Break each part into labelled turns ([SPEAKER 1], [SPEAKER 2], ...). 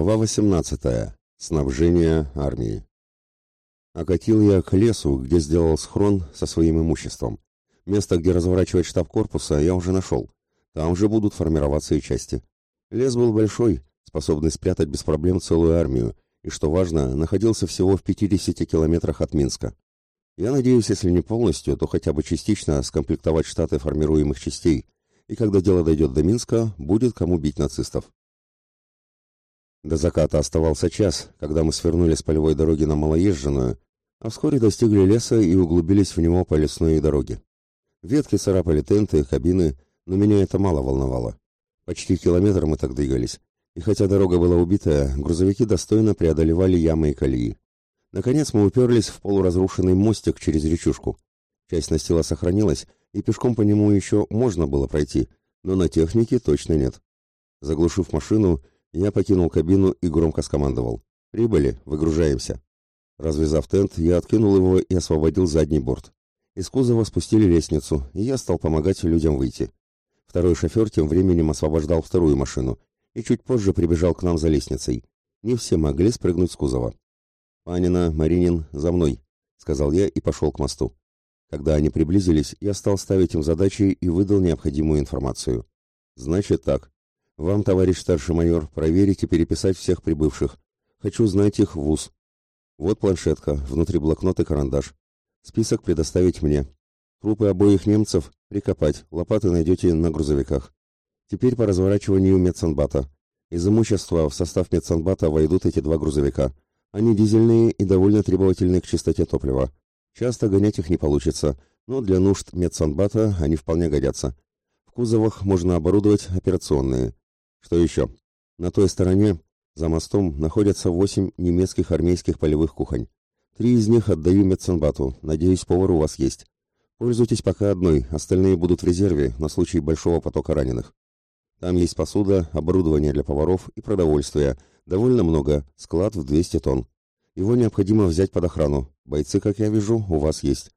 [SPEAKER 1] Глава 18. Снабжение армии. Окатил я к лесу, где сделал схрон со своим имуществом. Место, где разворачивать штаб корпуса, я уже нашел. Там же будут формироваться и части. Лес был большой, способный спрятать без проблем целую армию, и, что важно, находился всего в 50 километрах от Минска. Я надеюсь, если не полностью, то хотя бы частично скомплектовать штаты формируемых частей, и когда дело дойдет до Минска, будет кому бить нацистов. До заката оставался час, когда мы свернули с полевой дороги на малоезженную, а вскоре достигли леса и углубились в него по лесной дороге. Ветки царапали тенты, кабины, но меня это мало волновало. Почти километр мы так двигались, и хотя дорога была убитая, грузовики достойно преодолевали ямы и колеи. Наконец мы уперлись в полуразрушенный мостик через речушку. Часть настила сохранилась, и пешком по нему еще можно было пройти, но на технике точно нет. Заглушив машину, я покинул кабину и громко скомандовал. «Прибыли, выгружаемся». Развязав тент, я откинул его и освободил задний борт. Из кузова спустили лестницу, и я стал помогать людям выйти. Второй шофер тем временем освобождал вторую машину и чуть позже прибежал к нам за лестницей. Не все могли спрыгнуть с кузова. «Панина, Маринин, за мной», — сказал я и пошел к мосту. Когда они приблизились, я стал ставить им задачи и выдал необходимую информацию. «Значит так. Вам, товарищ старший майор, проверить и переписать всех прибывших. Хочу знать их в ВУЗ. Вот планшетка, внутри блокнот и карандаш. Список предоставить мне. Трупы обоих немцев прикопать, лопаты найдете на грузовиках. Теперь по разворачиванию медсанбата. Из имущества в состав медсанбата войдут эти два грузовика. Они дизельные и довольно требовательны к чистоте топлива. Часто гонять их не получится, но для нужд медсанбата они вполне годятся. В кузовах можно оборудовать операционные. Что еще? На той стороне, за мостом, находятся восемь немецких армейских полевых кухонь. Три из них отдаю медсанбату, надеюсь, повар у вас есть. Пользуйтесь пока одной, остальные будут в резерве на случай большого потока раненых. Там есть посуда, оборудование для поваров и продовольствие, довольно много, склад в 200 тонн. Его необходимо взять под охрану. Бойцы, как я вижу, у вас есть.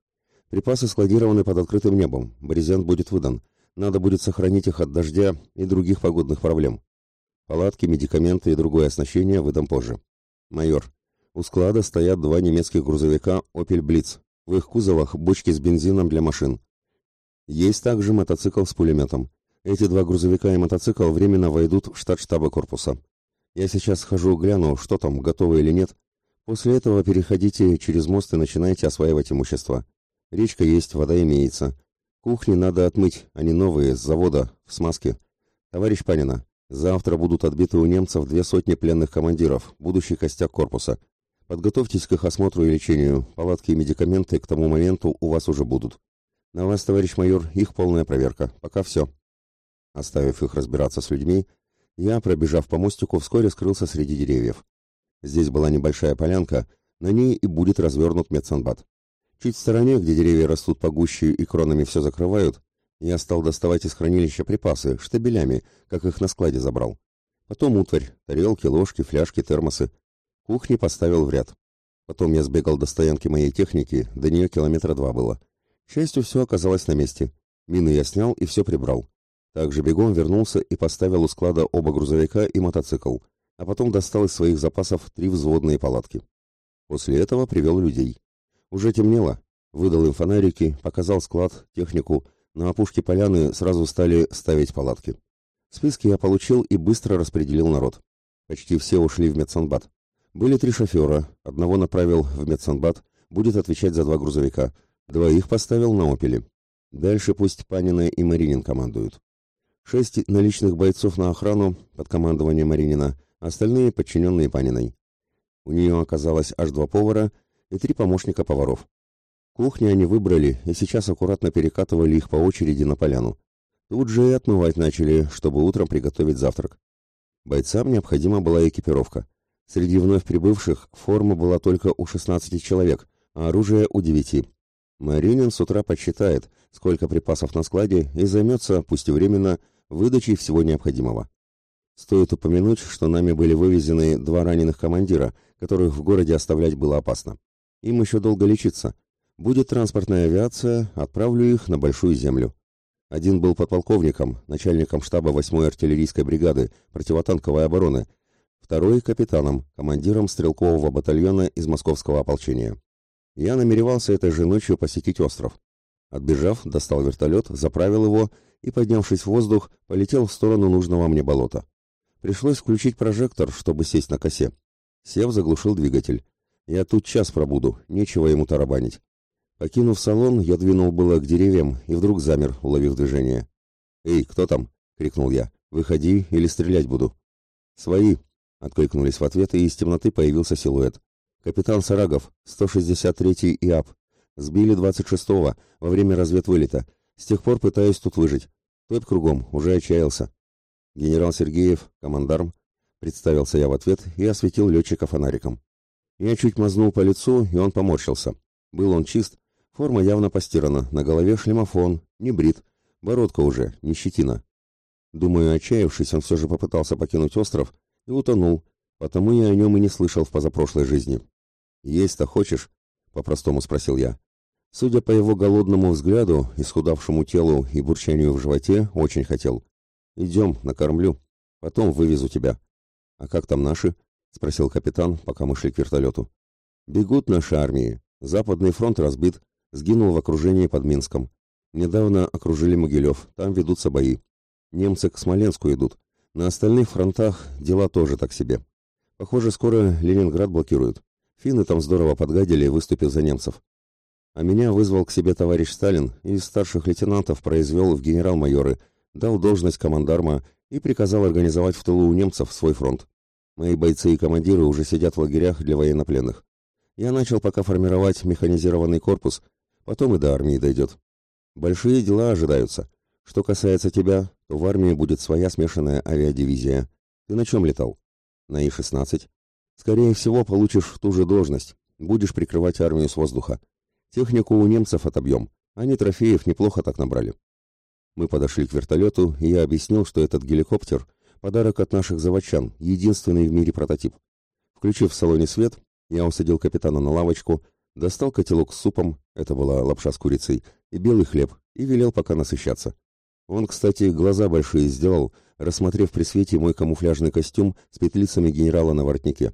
[SPEAKER 1] Припасы складированы под открытым небом, брезент будет выдан. Надо будет сохранить их от дождя и других погодных проблем. Палатки, медикаменты и другое оснащение выдам позже. Майор, у склада стоят два немецких грузовика Opel Blitz. В их кузовах бочки с бензином для машин. Есть также мотоцикл с пулеметом. Эти два грузовика и мотоцикл временно войдут в штат штаба корпуса. Я сейчас схожу гляну, что там, готово или нет. После этого переходите через мост и начинайте осваивать имущество. Речка есть, вода имеется. Кухни надо отмыть, они новые, с завода, в смазке. Товарищ Панина, завтра будут отбиты у немцев две сотни пленных командиров, будущий костяк корпуса. Подготовьтесь к их осмотру и лечению. Палатки и медикаменты к тому моменту у вас уже будут. На вас, товарищ майор, их полная проверка. Пока все. Оставив их разбираться с людьми, я, пробежав по мостику, вскоре скрылся среди деревьев. Здесь была небольшая полянка, на ней и будет развернут медсанбат. Чуть в стороне, где деревья растут погуще и кронами все закрывают, я стал доставать из хранилища припасы, штабелями, как их на складе забрал. Потом утварь, тарелки, ложки, фляжки, термосы. Кухни поставил в ряд. Потом я сбегал до стоянки моей техники, до нее километра два было. К счастью, все оказалось на месте. Мины я снял и все прибрал. Также бегом вернулся и поставил у склада оба грузовика и мотоцикл, а потом достал из своих запасов три взводные палатки. После этого привел людей. Уже темнело. Выдал им фонарики, показал склад, технику. На опушке поляны сразу стали ставить палатки. Списки я получил и быстро распределил народ. Почти все ушли в медсанбат. Были три шофера. Одного направил в медсанбат, будет отвечать за два грузовика. Двоих поставил на «Опеле». Дальше пусть Панина и Маринин командуют. Шесть наличных бойцов на охрану под командованием Маринина, остальные подчиненные Паниной. У нее оказалось аж два повара и три помощника поваров. Кухни они выбрали и сейчас аккуратно перекатывали их по очереди на поляну. Тут же и отмывать начали, чтобы утром приготовить завтрак. Бойцам необходима была экипировка. Среди вновь прибывших форма была только у 16 человек, а оружие у 9. Маринин с утра подсчитает, сколько припасов на складе и займется, пусть и временно, выдачей всего необходимого. Стоит упомянуть, что нами были вывезены два раненых командира, которых в городе оставлять было опасно. Им еще долго лечиться. Будет транспортная авиация, отправлю их на Большую Землю. Один был подполковником, начальником штаба 8-й артиллерийской бригады противотанковой обороны. второй — капитаном, командиром стрелкового батальона из московского ополчения. Я намеревался этой же ночью посетить остров. Отбежав, достал вертолет, заправил его и, поднявшись в воздух, полетел в сторону нужного мне болота. Пришлось включить прожектор, чтобы сесть на косе. Сев, заглушил двигатель. Я тут час пробуду, нечего ему тарабанить. Покинув салон, я двинул было к деревьям и вдруг замер, уловив движение. «Эй, кто там?» — крикнул я. «Выходи, или стрелять буду». «Свои!» — откликнулись в ответ, и из темноты появился силуэт. «Капитан Сарагов, 163-й ИАП. Сбили 26-го во время разведвылета. С тех пор пытаюсь тут выжить. Топь кругом, уже отчаялся». «Генерал Сергеев, командарм», — представился я в ответ и осветил летчика фонариком. Я чуть мазнул по лицу, и он поморщился. Был он чист, форма явно постирана, на голове шлемофон, не брит, бородка уже, не щетина. Думаю, отчаявшись, он все же попытался покинуть остров и утонул, потому я о нем и не слышал в позапрошлой жизни. «Есть-то хочешь?» — по-простому спросил я. Судя по его голодному взгляду, исхудавшему телу и бурчанию в животе, очень хотел. «Идем, накормлю. Потом вывезу тебя». «А как там наши?» — спросил капитан, пока мы шли к вертолету. «Бегут наши армии. Западный фронт разбит, сгинул в окружении под Минском. Недавно окружили Могилев, там ведутся бои. Немцы к Смоленску идут. На остальных фронтах дела тоже так себе. Похоже, скоро Ленинград блокируют. Финны там здорово подгадили, выступив за немцев. А меня вызвал к себе товарищ Сталин и из старших лейтенантов произвел в генерал-майоры, дал должность командарма и приказал организовать в тылу у немцев свой фронт. Мои бойцы и командиры уже сидят в лагерях для военнопленных. Я начал пока формировать механизированный корпус, потом и до армии дойдет. Большие дела ожидаются. Что касается тебя, то в армии будет своя смешанная авиадивизия. Ты на чем летал? На И-16. Скорее всего, получишь ту же должность. Будешь прикрывать армию с воздуха. Технику у немцев отобьем. Они трофеев неплохо так набрали. Мы подошли к вертолету, и я объяснил, что этот геликоптер — подарок от наших заводчан, единственный в мире прототип. Включив в салоне свет, я усадил капитана на лавочку, достал котелок с супом, это была лапша с курицей, и белый хлеб, и велел пока насыщаться. Он, кстати, глаза большие сделал, рассмотрев при свете мой камуфляжный костюм с петлицами генерала на воротнике.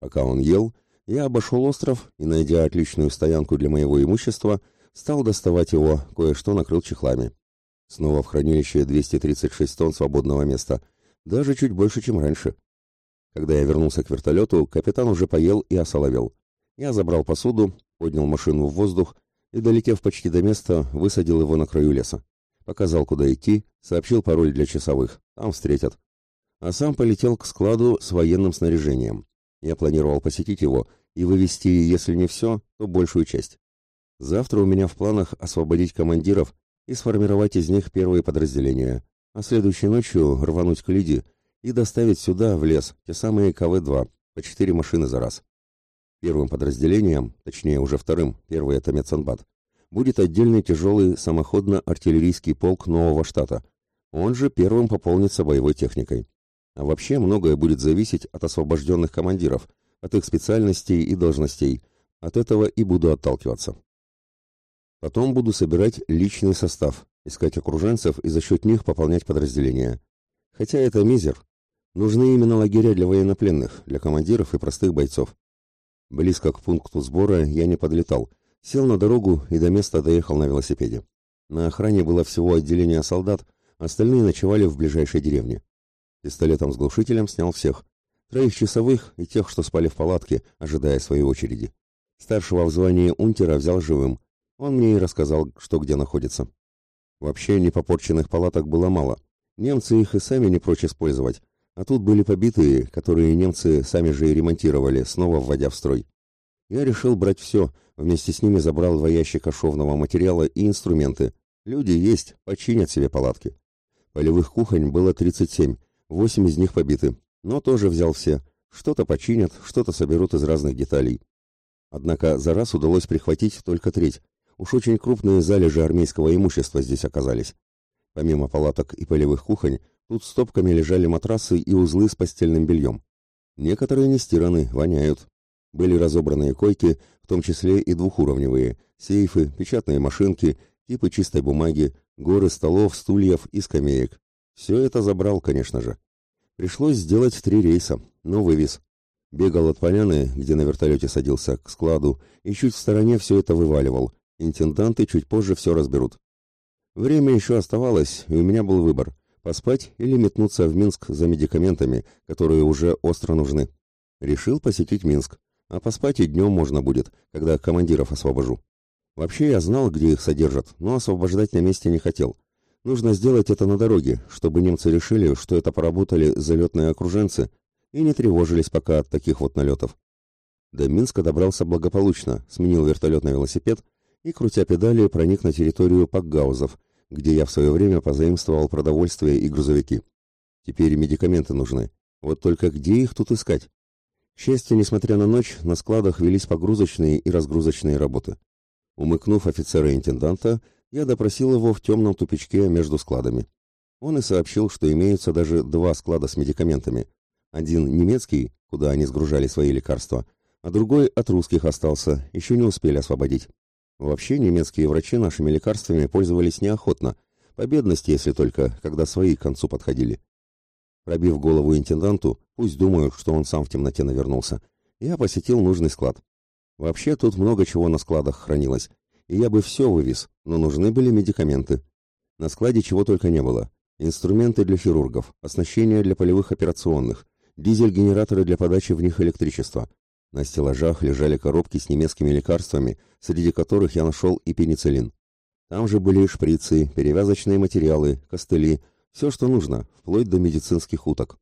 [SPEAKER 1] Пока он ел, я обошел остров и, найдя отличную стоянку для моего имущества, стал доставать его, кое-что накрыл чехлами. Снова в хранилище 236 тонн свободного места, даже чуть больше, чем раньше. Когда я вернулся к вертолету, капитан уже поел и осоловел. Я забрал посуду, поднял машину в воздух и, долетев почти до места, высадил его на краю леса. Показал, куда идти, сообщил пароль для часовых. Там встретят. А сам полетел к складу с военным снаряжением. Я планировал посетить его и вывести, если не все, то большую часть. Завтра у меня в планах освободить командиров и сформировать из них первые подразделения, а следующей ночью рвануть к Лиде и доставить сюда, в лес, те самые КВ-2, по четыре машины за раз. Первым подразделением, точнее уже вторым, первый это Меценбат, будет отдельный тяжелый самоходно-артиллерийский полк нового штата. Он же первым пополнится боевой техникой. А вообще многое будет зависеть от освобожденных командиров, от их специальностей и должностей. От этого и буду отталкиваться. Потом буду собирать личный состав, искать окруженцев и за счет них пополнять подразделения. Хотя это мизер. Нужны именно лагеря для военнопленных, для командиров и простых бойцов. Близко к пункту сбора я не подлетал. Сел на дорогу и до места доехал на велосипеде. На охране было всего отделение солдат, остальные ночевали в ближайшей деревне. Пистолетом с глушителем снял всех. Троих часовых и тех, что спали в палатке, ожидая своей очереди. Старшего в звании унтера взял живым. Он мне и рассказал, что где находится. Вообще непопорченных палаток было мало. Немцы их и сами не прочь использовать, а тут были побитые, которые немцы сами же и ремонтировали, снова вводя в строй. Я решил брать все, вместе с ними забрал два ящика шовного материала и инструменты. Люди есть, починят себе палатки. Полевых кухонь было 37, восемь из них побиты, но тоже взял все. Что-то починят, что-то соберут из разных деталей. Однако за раз удалось прихватить только треть. Уж очень крупные залежи армейского имущества здесь оказались. Помимо палаток и полевых кухонь, Тут стопками лежали матрасы и узлы с постельным бельем. Некоторые не стираны, воняют. Были разобранные койки, в том числе и двухуровневые, сейфы, печатные машинки, типы чистой бумаги, горы столов, стульев и скамеек. Все это забрал, конечно же. Пришлось сделать три рейса, но вывез. Бегал от поляны, где на вертолете садился, к складу, и чуть в стороне все это вываливал. Интенданты чуть позже все разберут. Время еще оставалось, и у меня был выбор – поспать или метнуться в Минск за медикаментами, которые уже остро нужны. Решил посетить Минск, а поспать и днем можно будет, когда командиров освобожу. Вообще я знал, где их содержат, но освобождать на месте не хотел. Нужно сделать это на дороге, чтобы немцы решили, что это поработали залетные окруженцы и не тревожились пока от таких вот налетов. До Минска добрался благополучно, сменил вертолет на велосипед и, крутя педали, проник на территорию Пакгаузов, где я в свое время позаимствовал продовольствие и грузовики. Теперь медикаменты нужны. Вот только где их тут искать? К счастью, несмотря на ночь, на складах велись погрузочные и разгрузочные работы. Умыкнув офицера-интенданта, я допросил его в темном тупичке между складами. Он и сообщил, что имеются даже два склада с медикаментами. Один немецкий, куда они сгружали свои лекарства, а другой от русских остался, еще не успели освободить. Вообще немецкие врачи нашими лекарствами пользовались неохотно, по бедности, если только, когда свои к концу подходили. Пробив голову интенданту, пусть думают, что он сам в темноте навернулся, я посетил нужный склад. Вообще тут много чего на складах хранилось, и я бы все вывез, но нужны были медикаменты. На складе чего только не было. Инструменты для хирургов, оснащение для полевых операционных, дизель-генераторы для подачи в них электричества. На стеллажах лежали коробки с немецкими лекарствами, среди которых я нашел и пенициллин. Там же были шприцы, перевязочные материалы, костыли, все, что нужно, вплоть до медицинских уток.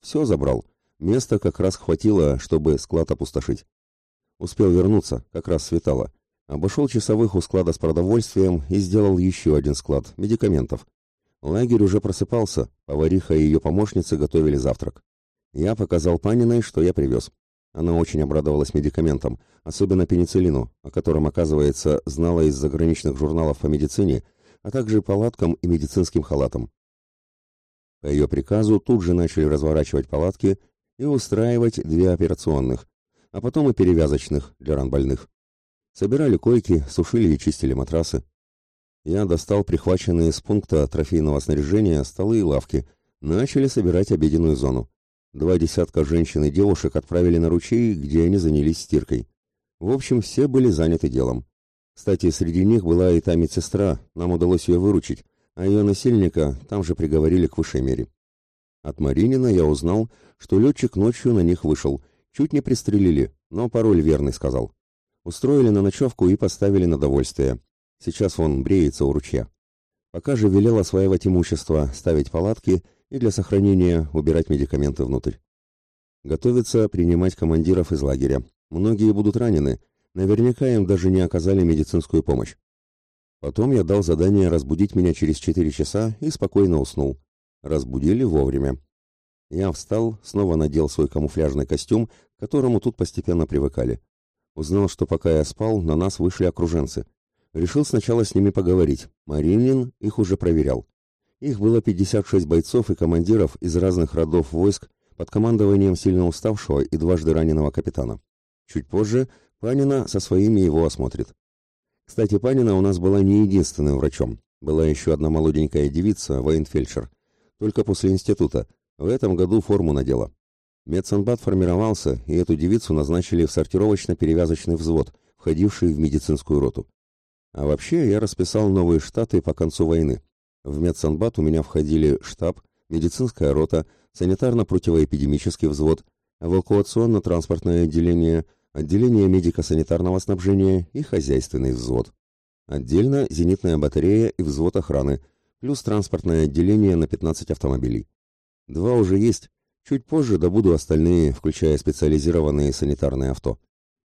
[SPEAKER 1] Все забрал. Места как раз хватило, чтобы склад опустошить. Успел вернуться, как раз светало. Обошел часовых у склада с продовольствием и сделал еще один склад медикаментов. Лагерь уже просыпался, повариха и ее помощницы готовили завтрак. Я показал Паниной, что я привез. Она очень обрадовалась медикаментам, особенно пенициллину, о котором, оказывается, знала из заграничных журналов по медицине, а также палаткам и медицинским халатам. По ее приказу тут же начали разворачивать палатки и устраивать две операционных, а потом и перевязочных для ран больных. Собирали койки, сушили и чистили матрасы. Я достал прихваченные с пункта трофейного снаряжения столы и лавки, начали собирать обеденную зону. Два десятка женщин и девушек отправили на ручей, где они занялись стиркой. В общем, все были заняты делом. Кстати, среди них была и та медсестра, нам удалось ее выручить, а ее насильника там же приговорили к высшей мере. От Маринина я узнал, что летчик ночью на них вышел, чуть не пристрелили, но пароль верный сказал. Устроили на ночевку и поставили на довольствие. Сейчас он бреется у ручья. Пока же велел осваивать имущество, ставить палатки и для сохранения убирать медикаменты внутрь. Готовится принимать командиров из лагеря. Многие будут ранены. Наверняка им даже не оказали медицинскую помощь. Потом я дал задание разбудить меня через четыре часа и спокойно уснул. Разбудили вовремя. Я встал, снова надел свой камуфляжный костюм, к которому тут постепенно привыкали. Узнал, что пока я спал, на нас вышли окруженцы. Решил сначала с ними поговорить. Маринин их уже проверял. Их было 56 бойцов и командиров из разных родов войск под командованием сильно уставшего и дважды раненого капитана. Чуть позже Панина со своими его осмотрит. Кстати, Панина у нас была не единственным врачом. Была еще одна молоденькая девица, военфельдшер. Только после института. В этом году форму надела. Медсанбат формировался, и эту девицу назначили в сортировочно-перевязочный взвод, входивший в медицинскую роту. А вообще я расписал новые штаты по концу войны. В медсанбат у меня входили штаб, медицинская рота, санитарно-противоэпидемический взвод, эвакуационно-транспортное отделение, отделение медико-санитарного снабжения и хозяйственный взвод. Отдельно зенитная батарея и взвод охраны, плюс транспортное отделение на 15 автомобилей. Два уже есть, Чуть позже добуду остальные, включая специализированные санитарные авто.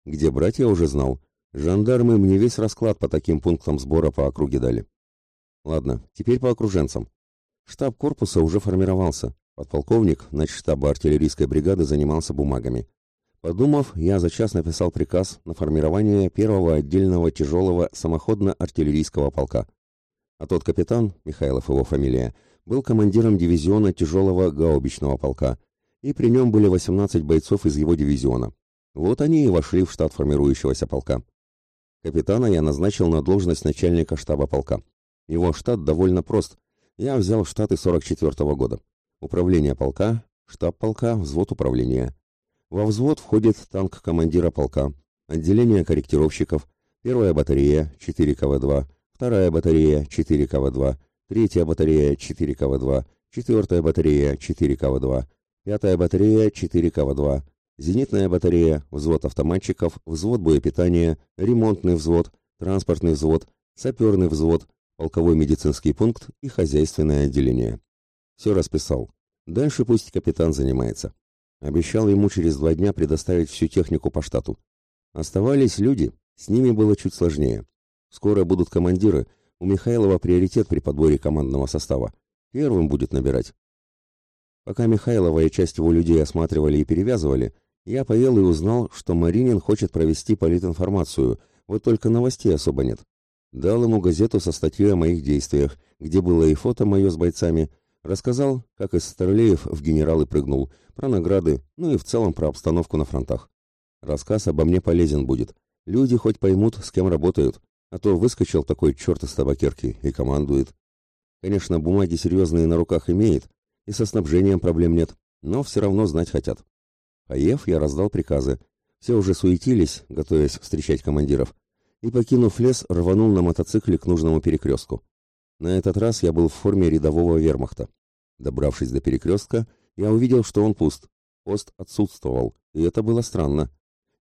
[SPEAKER 1] Где брать я уже знал. Жандармы мне весь расклад по таким пунктам сбора по округе дали. Ладно, теперь по окруженцам. Штаб корпуса уже формировался. Подполковник штаба артиллерийской бригады занимался бумагами. Подумав, я за час написал приказ на формирование первого отдельного тяжелого самоходно-артиллерийского полка. А тот капитан, Михайлов его фамилия, был командиром дивизиона тяжелого гаубичного полка, и при нем были 18 бойцов из его дивизиона. Вот они и вошли в штат формирующегося полка. Капитана я назначил на должность начальника штаба полка. Его штат довольно прост. Я взял штаты 44 -го года. Управление полка, штаб полка, взвод управления. Во взвод входит танк командира полка, отделение корректировщиков, первая батарея 4 КВ-2, вторая батарея 4 КВ-2, третья батарея 4 КВ-2, четвертая батарея 4 КВ-2, пятая батарея 4 КВ-2, зенитная батарея, взвод автоматчиков, взвод боепитания, ремонтный взвод, транспортный взвод, саперный взвод, полковой медицинский пункт и хозяйственное отделение. Все расписал. Дальше пусть капитан занимается. Обещал ему через два дня предоставить всю технику по штату. Оставались люди, с ними было чуть сложнее. Скоро будут командиры, у Михайлова приоритет при подборе командного состава. Первым будет набирать. Пока Михайлова и часть его людей осматривали и перевязывали, я поел и узнал, что Маринин хочет провести политинформацию, вот только новостей особо нет. Дал ему газету со статьей о моих действиях, где было и фото мое с бойцами, рассказал, как из Старлеев в генералы прыгнул, про награды, ну и в целом про обстановку на фронтах. Рассказ обо мне полезен будет. Люди хоть поймут, с кем работают, а то выскочил такой черт из табакерки и командует. Конечно, бумаги серьезные на руках имеет, и со снабжением проблем нет, но все равно знать хотят. Поев, я раздал приказы. Все уже суетились, готовясь встречать командиров, и, покинув лес, рванул на мотоцикле к нужному перекрестку. На этот раз я был в форме рядового вермахта. Добравшись до перекрестка, я увидел, что он пуст. Пост отсутствовал, и это было странно.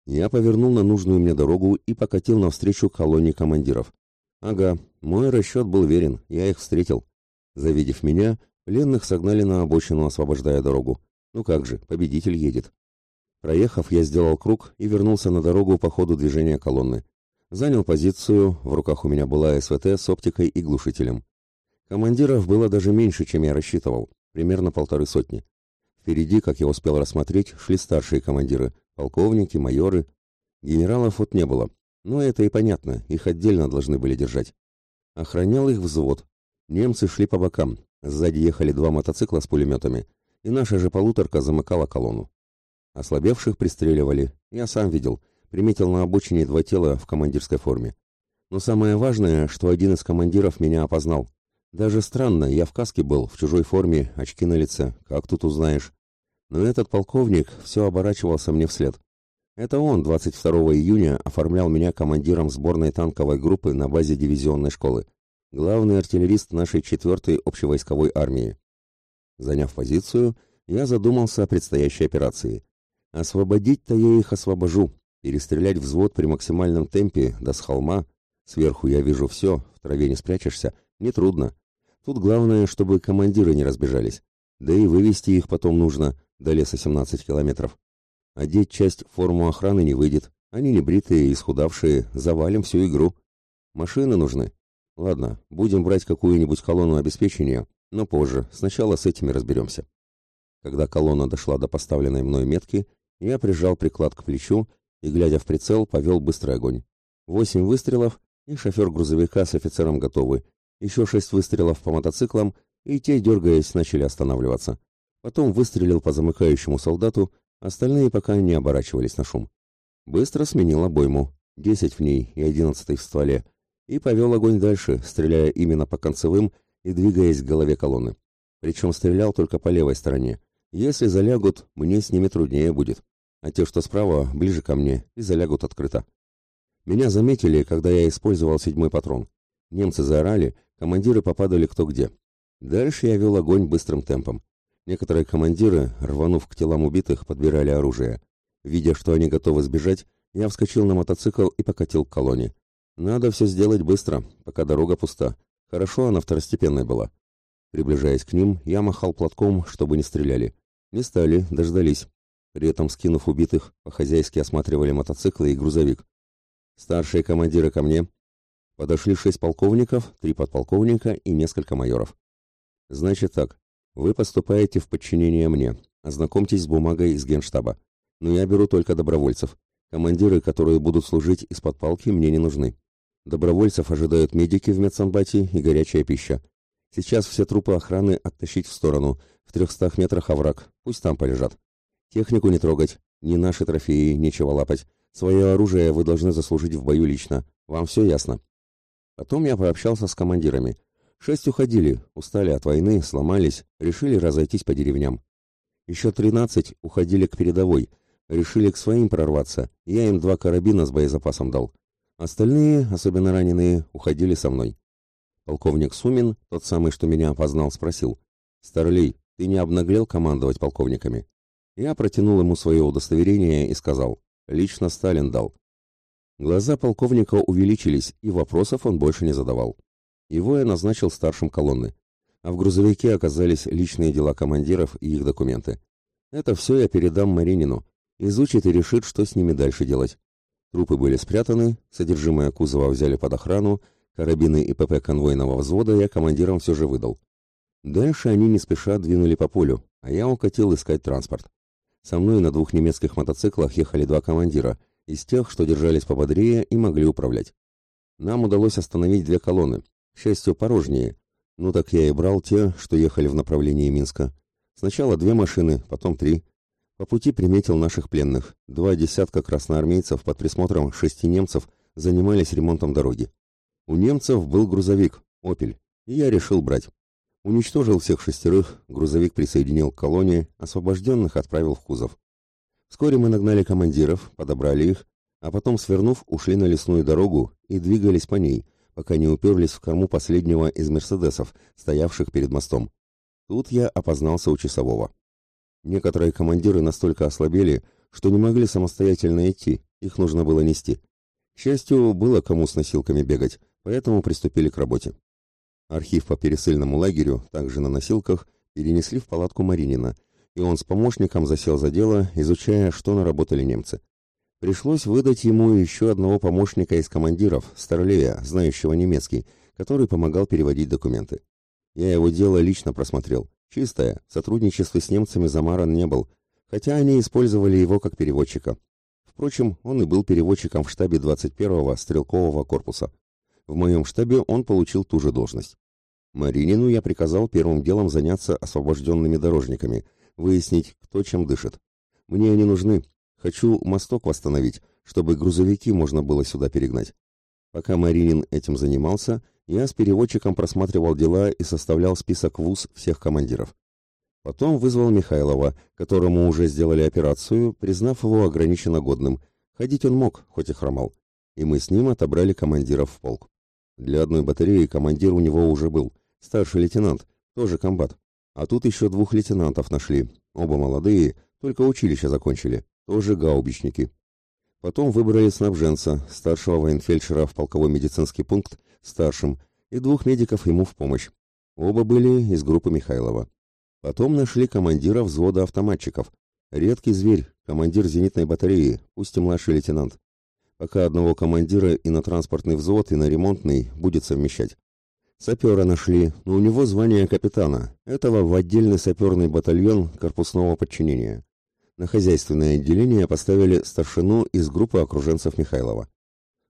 [SPEAKER 1] Я повернул на нужную мне дорогу и покатил навстречу колонне командиров. Ага, мой расчет был верен, я их встретил. Завидев меня, пленных согнали на обочину, освобождая дорогу. Ну как же, победитель едет. Проехав, я сделал круг и вернулся на дорогу по ходу движения колонны. Занял позицию, в руках у меня была СВТ с оптикой и глушителем. Командиров было даже меньше, чем я рассчитывал, примерно полторы сотни. Впереди, как я успел рассмотреть, шли старшие командиры, полковники, майоры. Генералов вот не было, но это и понятно, их отдельно должны были держать. Охранял их взвод. Немцы шли по бокам, сзади ехали два мотоцикла с пулеметами, и наша же полуторка замыкала колонну. Ослабевших пристреливали, я сам видел, приметил на обочине два тела в командирской форме. Но самое важное, что один из командиров меня опознал. Даже странно, я в каске был, в чужой форме, очки на лице, как тут узнаешь. Но этот полковник все оборачивался мне вслед. Это он 22 июня оформлял меня командиром сборной танковой группы на базе дивизионной школы. Главный артиллерист нашей 4-й общевойсковой армии. Заняв позицию, я задумался о предстоящей операции. Освободить-то я их освобожу. Перестрелять взвод при максимальном темпе, да с холма. Сверху я вижу все, в траве не спрячешься. Нетрудно. Тут главное, чтобы командиры не разбежались. Да и вывести их потом нужно, до леса 17 километров. Одеть часть форму охраны не выйдет. Они не бритые исхудавшие, завалим всю игру. Машины нужны. Ладно, будем брать какую-нибудь колонну обеспечения, но позже, сначала с этими разберемся. Когда колонна дошла до поставленной мной метки, я прижал приклад к плечу и, глядя в прицел, повел быстрый огонь. Восемь выстрелов, и шофер грузовика с офицером готовы, еще шесть выстрелов по мотоциклам, и те, дергаясь, начали останавливаться. Потом выстрелил по замыкающему солдату, остальные пока не оборачивались на шум. Быстро сменил обойму, десять в ней и одиннадцатый в стволе, и повел огонь дальше, стреляя именно по концевым и двигаясь к голове колонны. Причем стрелял только по левой стороне. Если залягут, мне с ними труднее будет. А те, что справа, ближе ко мне, и залягут открыто. Меня заметили, когда я использовал седьмой патрон. Немцы заорали, командиры попадали кто где. Дальше я вел огонь быстрым темпом. Некоторые командиры, рванув к телам убитых, подбирали оружие. Видя, что они готовы сбежать, я вскочил на мотоцикл и покатил к колонне. Надо все сделать быстро, пока дорога пуста. Хорошо она второстепенной была. Приближаясь к ним, я махал платком, чтобы не стреляли. Не стали, дождались. При этом, скинув убитых, по-хозяйски осматривали мотоциклы и грузовик. Старшие командиры ко мне, Подошли шесть полковников, три подполковника и несколько майоров. Значит так, вы поступаете в подчинение мне. Ознакомьтесь с бумагой из Генштаба. Но я беру только добровольцев. Командиры, которые будут служить из-под палки, мне не нужны. Добровольцев ожидают медики в медсанбате и горячая пища. Сейчас все трупы охраны оттащить в сторону. В трехстах метрах овраг. Пусть там полежат. Технику не трогать. Не наши трофеи, нечего лапать. Свое оружие вы должны заслужить в бою лично. Вам все ясно? Потом я пообщался с командирами. Шесть уходили, устали от войны, сломались, решили разойтись по деревням. Еще тринадцать уходили к передовой, решили к своим прорваться, я им два карабина с боезапасом дал. Остальные, особенно раненые, уходили со мной. Полковник Сумин, тот самый, что меня опознал, спросил. «Старлей, ты не обнаглел командовать полковниками?» Я протянул ему свое удостоверение и сказал. «Лично Сталин дал». Глаза полковника увеличились, и вопросов он больше не задавал. Его я назначил старшим колонны. А в грузовике оказались личные дела командиров и их документы. Это все я передам Маринину. Изучит и решит, что с ними дальше делать. Трупы были спрятаны, содержимое кузова взяли под охрану, Карабины и ПП конвойного взвода я командирам все же выдал. Дальше они не спеша двинули по полю, а я укатил искать транспорт. Со мной на двух немецких мотоциклах ехали два командира, из тех, что держались пободрее и могли управлять. Нам удалось остановить две колонны, к счастью, порожние. Ну так я и брал те, что ехали в направлении Минска. Сначала две машины, потом три. По пути приметил наших пленных. Два десятка красноармейцев под присмотром шести немцев занимались ремонтом дороги. У немцев был грузовик «Опель», и я решил брать. Уничтожил всех шестерых, грузовик присоединил к колонии, освобожденных отправил в кузов. Вскоре мы нагнали командиров, подобрали их, а потом, свернув, ушли на лесную дорогу и двигались по ней, пока не уперлись в корму последнего из «Мерседесов», стоявших перед мостом. Тут я опознался у часового. Некоторые командиры настолько ослабели, что не могли самостоятельно идти, их нужно было нести. К счастью, было кому с носилками бегать, поэтому приступили к работе. Архив по пересыльному лагерю, также на носилках, перенесли в палатку Маринина, и он с помощником засел за дело, изучая, что наработали немцы. Пришлось выдать ему еще одного помощника из командиров, Старлея, знающего немецкий, который помогал переводить документы. Я его дело лично просмотрел. Чистое, сотрудничество с немцами замаран не был, хотя они использовали его как переводчика. Впрочем, он и был переводчиком в штабе 21-го стрелкового корпуса. В моем штабе он получил ту же должность. Маринину я приказал первым делом заняться освобожденными дорожниками, выяснить, кто чем дышит. Мне они нужны. Хочу мосток восстановить, чтобы грузовики можно было сюда перегнать. Пока Маринин этим занимался, я с переводчиком просматривал дела и составлял список ВУЗ всех командиров. Потом вызвал Михайлова, которому уже сделали операцию, признав его ограниченно годным. Ходить он мог, хоть и хромал. И мы с ним отобрали командиров в полк. Для одной батареи командир у него уже был, старший лейтенант, тоже комбат. А тут еще двух лейтенантов нашли, оба молодые, только училище закончили, тоже гаубичники. Потом выбрали снабженца, старшего военфельдшера в полковой медицинский пункт, старшим, и двух медиков ему в помощь. Оба были из группы Михайлова. Потом нашли командира взвода автоматчиков. Редкий зверь, командир зенитной батареи, пусть и младший лейтенант пока одного командира и на транспортный взвод, и на ремонтный будет совмещать. Сапера нашли, но у него звание капитана, этого в отдельный саперный батальон корпусного подчинения. На хозяйственное отделение поставили старшину из группы окруженцев Михайлова.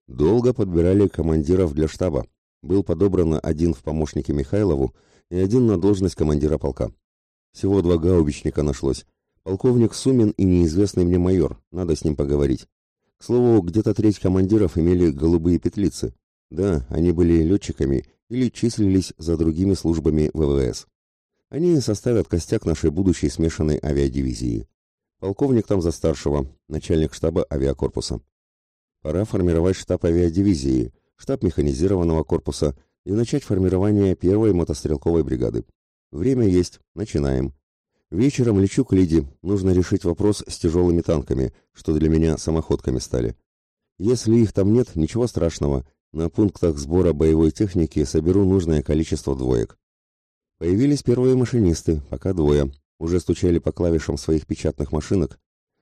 [SPEAKER 1] Долго подбирали командиров для штаба. Был подобран один в помощнике Михайлову и один на должность командира полка. Всего два гаубичника нашлось. Полковник Сумин и неизвестный мне майор, надо с ним поговорить. К слову, где-то треть командиров имели голубые петлицы. Да, они были летчиками или числились за другими службами ВВС. Они составят костяк нашей будущей смешанной авиадивизии. Полковник там за старшего, начальник штаба авиакорпуса. Пора формировать штаб авиадивизии, штаб механизированного корпуса и начать формирование первой мотострелковой бригады. Время есть, начинаем. Вечером лечу к Лиде. Нужно решить вопрос с тяжелыми танками, что для меня самоходками стали. Если их там нет, ничего страшного. На пунктах сбора боевой техники соберу нужное количество двоек. Появились первые машинисты, пока двое. Уже стучали по клавишам своих печатных машинок,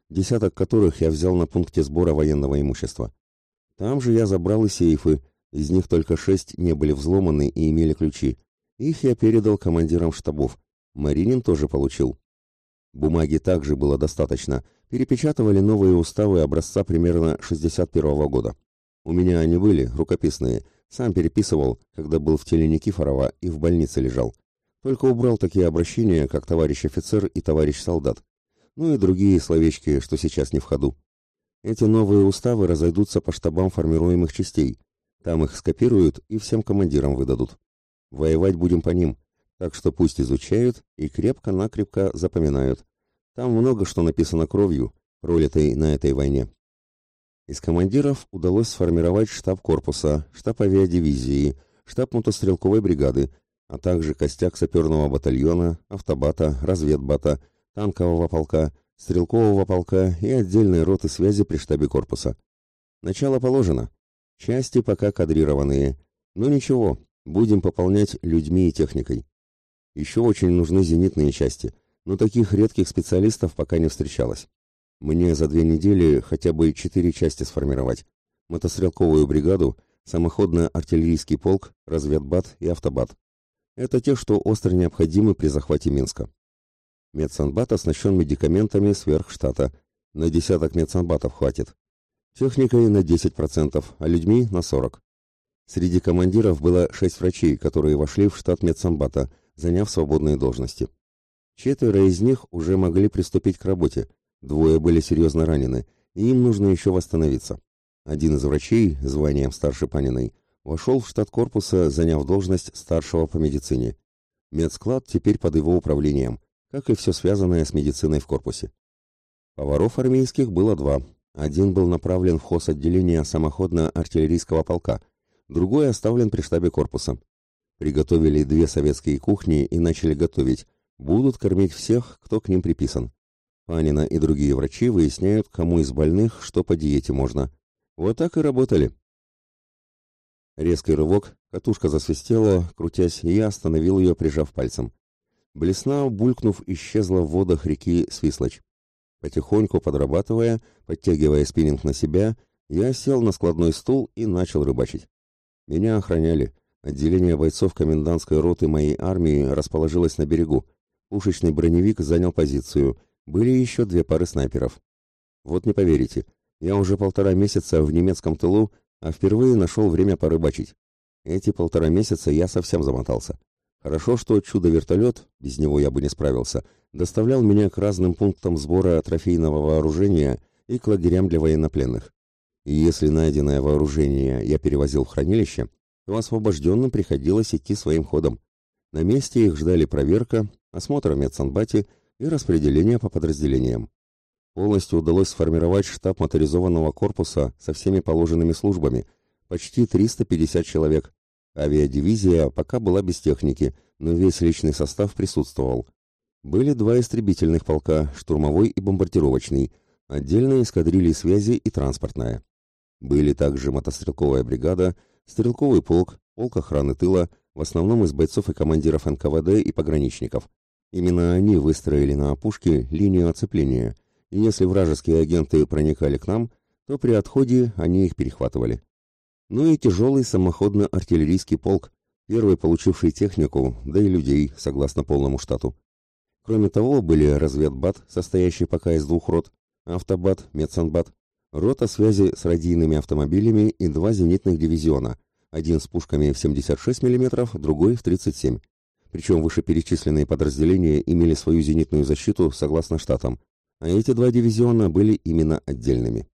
[SPEAKER 1] десяток которых я взял на пункте сбора военного имущества. Там же я забрал и сейфы, из них только шесть не были взломаны и имели ключи. Их я передал командирам штабов. Маринин тоже получил. Бумаги также было достаточно. Перепечатывали новые уставы образца примерно 61 -го года. У меня они были, рукописные. Сам переписывал, когда был в теле Никифорова и в больнице лежал. Только убрал такие обращения, как товарищ офицер и товарищ солдат. Ну и другие словечки, что сейчас не в ходу. Эти новые уставы разойдутся по штабам формируемых частей. Там их скопируют и всем командирам выдадут. Воевать будем по ним. Так что пусть изучают и крепко-накрепко запоминают. Там много что написано кровью, пролитой на этой войне. Из командиров удалось сформировать штаб корпуса, штаб авиадивизии, штаб мотострелковой бригады, а также костяк саперного батальона, автобата, разведбата, танкового полка, стрелкового полка и отдельной роты связи при штабе корпуса. Начало положено. Части пока кадрированные. Но ничего, будем пополнять людьми и техникой. Еще очень нужны зенитные части, но таких редких специалистов пока не встречалось. Мне за две недели хотя бы четыре части сформировать. Мотострелковую бригаду, самоходно-артиллерийский полк, разведбат и автобат. Это те, что остро необходимы при захвате Минска. Медсанбат оснащен медикаментами сверх штата. На десяток медсанбатов хватит. Техникой на 10%, а людьми на 40%. Среди командиров было шесть врачей, которые вошли в штат медсанбата, заняв свободные должности. Четверо из них уже могли приступить к работе, двое были серьезно ранены, и им нужно еще восстановиться. Один из врачей, званием старше Паниной, вошел в штат корпуса, заняв должность старшего по медицине. Медсклад теперь под его управлением, как и все связанное с медициной в корпусе. Поваров армейских было два. Один был направлен в хозотделение самоходно-артиллерийского полка, другой оставлен при штабе корпуса. Приготовили две советские кухни и начали готовить, Будут кормить всех, кто к ним приписан. Панина и другие врачи выясняют, кому из больных что по диете можно. Вот так и работали. Резкий рывок, катушка засвистела, крутясь, и я остановил ее, прижав пальцем. Блесна, булькнув, исчезла в водах реки Свислочь. Потихоньку подрабатывая, подтягивая спиннинг на себя, я сел на складной стул и начал рыбачить. Меня охраняли. Отделение бойцов комендантской роты моей армии расположилось на берегу, Пушечный броневик занял позицию. Были еще две пары снайперов. Вот не поверите, я уже полтора месяца в немецком тылу, а впервые нашел время порыбачить. Эти полтора месяца я совсем замотался. Хорошо, что чудо-вертолет, без него я бы не справился, доставлял меня к разным пунктам сбора трофейного вооружения и к лагерям для военнопленных. И если найденное вооружение я перевозил в хранилище, то освобожденным приходилось идти своим ходом. На месте их ждали проверка, осмотр медсанбати и распределение по подразделениям. Полностью удалось сформировать штаб моторизованного корпуса со всеми положенными службами, почти 350 человек. Авиадивизия пока была без техники, но весь личный состав присутствовал. Были два истребительных полка, штурмовой и бомбардировочный, отдельные эскадрильи связи и транспортная. Были также мотострелковая бригада, стрелковый полк, полк охраны тыла, в основном из бойцов и командиров НКВД и пограничников. Именно они выстроили на опушке линию оцепления, и если вражеские агенты проникали к нам, то при отходе они их перехватывали. Ну и тяжелый самоходно-артиллерийский полк, первый получивший технику, да и людей, согласно полному штату. Кроме того, были разведбат, состоящий пока из двух рот, автобат, медсанбат, рота связи с радийными автомобилями и два зенитных дивизиона – один с пушками в 76 мм, другой в 37 Причем вышеперечисленные подразделения имели свою зенитную защиту согласно штатам, а эти два дивизиона были именно отдельными.